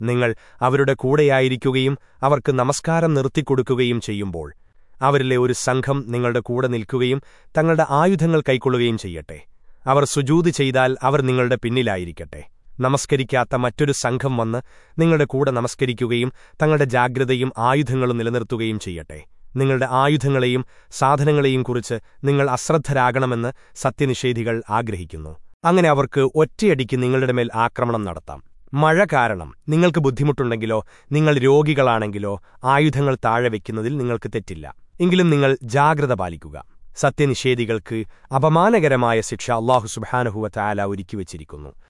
നിങ്ങൾ അവരുടെ കൂടെയായിരിക്കുകയും അവർക്ക് നമസ്കാരം നിർത്തിക്കൊടുക്കുകയും ചെയ്യുമ്പോൾ അവരിലെ ഒരു സംഘം നിങ്ങളുടെ കൂടെ നിൽക്കുകയും തങ്ങളുടെ ആയുധങ്ങൾ കൈക്കൊള്ളുകയും ചെയ്യട്ടെ. അവർ സുജൂത് ചെയ്താൽ അവർ നിങ്ങളുടെ പിന്നിലായിരിക്കട്ടെ. നമസ്കരിക്കാത്ത മറ്റൊരു സംഘം വന്ന് നിങ്ങളുടെ കൂടെ നമസ്കരിക്കുകയും തങ്ങളുടെ ജാഗ്രതയും ആയുധങ്ങളും നിലനിർത്തുകയും ചെയ്യട്ടെ. നിങ്ങളുടെ ആയുധങ്ങളെയും സാധനങ്ങളെയും കുറിച്ച് നിങ്ങൾ അശ്രദ്ധരാകണമെന്ന് സത്യനിഷേധികൾ ആഗ്രഹിക്കുന്നു. അങ്ങനെ അവർക്ക് ഒറ്റയടിക്ക് നിങ്ങളുടെ മേൽ ആക്രമണം നടത്താം. മഴ കാരണം നിങ്ങൾക്ക് ബുദ്ധിമുട്ടുണ്ടെങ്കിലോ നിങ്ങൾ രോഗികളാണെങ്കിലോ ആയുധങ്ങൾ താഴെ വയ്ക്കുന്നതിൽ നിങ്ങൾക്ക് തെറ്റില്ല. എങ്കിലും നിങ്ങൾ ജാഗ്രത പാലിക്കുക. സത്യനിഷേധികൾക്ക് അപമാനകരമായ ശിക്ഷ അള്ളാഹു സുബാനഹുവ താല ഒരുക്കിവച്ചിരിക്കുന്നു